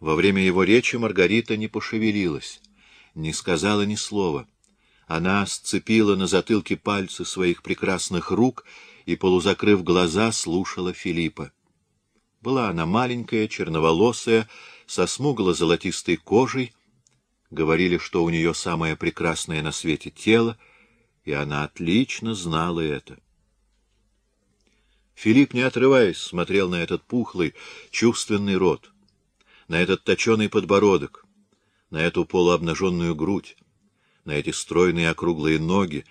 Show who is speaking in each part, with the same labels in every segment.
Speaker 1: Во время его речи Маргарита не пошевелилась, не сказала ни слова. Она сцепила на затылке пальцы своих прекрасных рук и, полузакрыв глаза, слушала Филиппа. Была она маленькая, черноволосая, со смугло-золотистой кожей. Говорили, что у нее самое прекрасное на свете тело, и она отлично знала это. Филипп, не отрываясь, смотрел на этот пухлый, чувственный рот, на этот точеный подбородок, на эту полуобнаженную грудь, на эти стройные округлые ноги,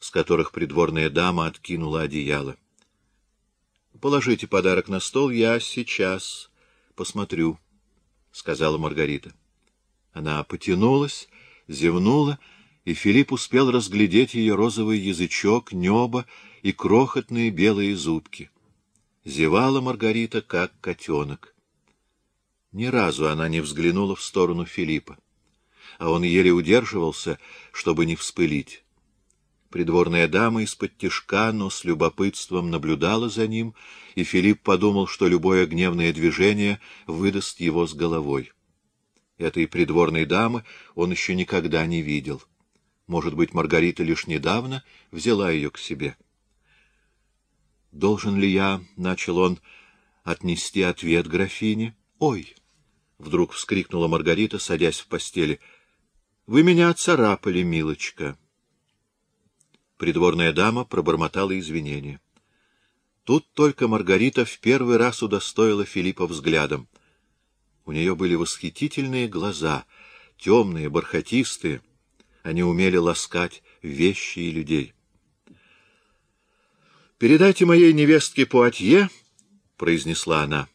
Speaker 1: с которых придворная дама откинула одеяло. — Положите подарок на стол, я сейчас посмотрю, — сказала Маргарита. Она потянулась, зевнула, и Филипп успел разглядеть ее розовый язычок, небо и крохотные белые зубки. Зевала Маргарита, как котенок. Ни разу она не взглянула в сторону Филиппа, а он еле удерживался, чтобы не вспылить. Придворная дама из-под тишка, но с любопытством наблюдала за ним, и Филипп подумал, что любое гневное движение выдаст его с головой. Этой придворной дамы он еще никогда не видел. Может быть, Маргарита лишь недавно взяла ее к себе. «Должен ли я, — начал он, — отнести ответ графине?» «Ой!» — вдруг вскрикнула Маргарита, садясь в постели. «Вы меня царапали, милочка!» Придворная дама пробормотала извинения. Тут только Маргарита в первый раз удостоила Филиппа взглядом. У нее были восхитительные глаза, темные, бархатистые. Они умели ласкать вещи и людей. «Передайте моей невестке Пуатье», — произнесла она.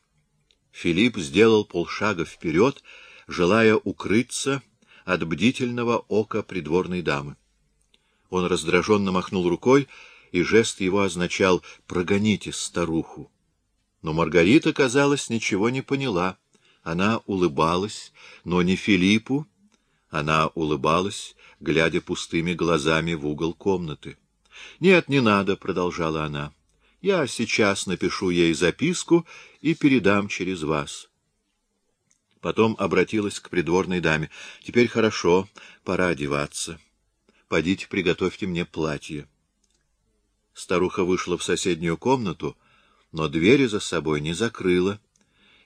Speaker 1: Филипп сделал полшага вперед, желая укрыться от бдительного ока придворной дамы. Он раздраженно махнул рукой, и жест его означал «прогоните старуху». Но Маргарита, казалось, ничего не поняла. Она улыбалась, но не Филиппу. Она улыбалась, глядя пустыми глазами в угол комнаты. — Нет, не надо, — продолжала она. — Я сейчас напишу ей записку и передам через вас. Потом обратилась к придворной даме. — Теперь хорошо, пора одеваться. Подите, приготовьте мне платье. Старуха вышла в соседнюю комнату, но двери за собой не закрыла,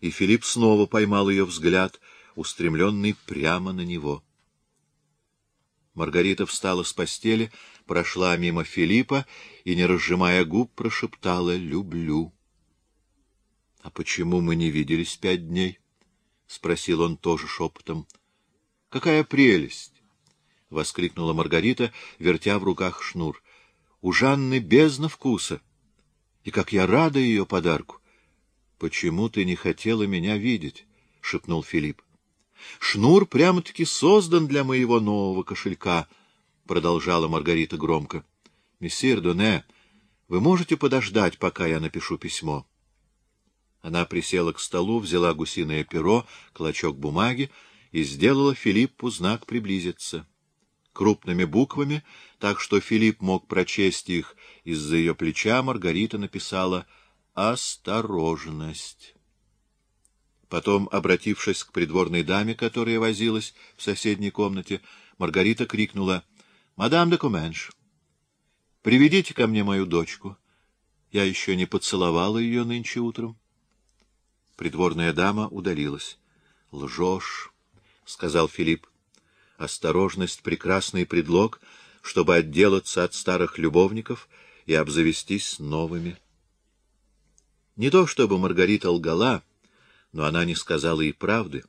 Speaker 1: и Филипп снова поймал ее взгляд, устремленный прямо на него. Маргарита встала с постели, прошла мимо Филиппа и, не разжимая губ, прошептала «люблю». — А почему мы не виделись пять дней? — спросил он тоже шепотом. — Какая прелесть! — воскликнула Маргарита, вертя в руках шнур. — У Жанны бездна вкуса. И как я рада ее подарку! — Почему ты не хотела меня видеть? — шепнул Филипп. Шнур прямо-таки создан для моего нового кошелька, — продолжала Маргарита громко. — Мессир Доне, вы можете подождать, пока я напишу письмо? Она присела к столу, взяла гусиное перо, клочок бумаги и сделала Филиппу знак приблизиться. Крупными буквами, так что Филипп мог прочесть их из-за ее плеча, Маргарита написала «Осторожность». Потом, обратившись к придворной даме, которая возилась в соседней комнате, Маргарита крикнула «Мадам де Куменш, приведите ко мне мою дочку. Я еще не поцеловала ее нынче утром». Придворная дама удалилась. «Лжешь», — сказал Филипп. «Осторожность — прекрасный предлог, чтобы отделаться от старых любовников и обзавестись новыми». Не то чтобы Маргарита лгала, — но она не сказала и правды.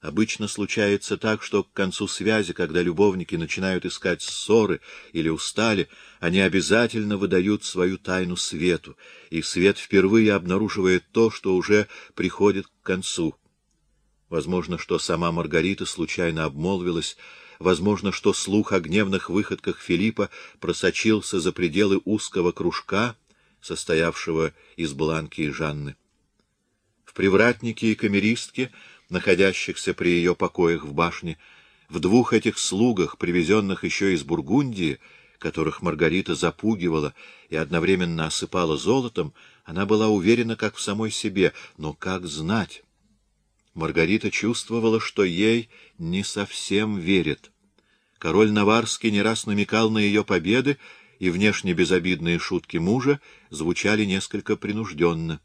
Speaker 1: Обычно случается так, что к концу связи, когда любовники начинают искать ссоры или устали, они обязательно выдают свою тайну свету, и свет впервые обнаруживает то, что уже приходит к концу. Возможно, что сама Маргарита случайно обмолвилась, возможно, что слух о гневных выходках Филиппа просочился за пределы узкого кружка, состоявшего из Бланки и Жанны привратники и камеристки, находящихся при ее покоях в башне, в двух этих слугах, привезенных еще из Бургундии, которых Маргарита запугивала и одновременно осыпала золотом, она была уверена как в самой себе, но как знать? Маргарита чувствовала, что ей не совсем верят. Король Наварский не раз намекал на ее победы, и внешне безобидные шутки мужа звучали несколько принужденно.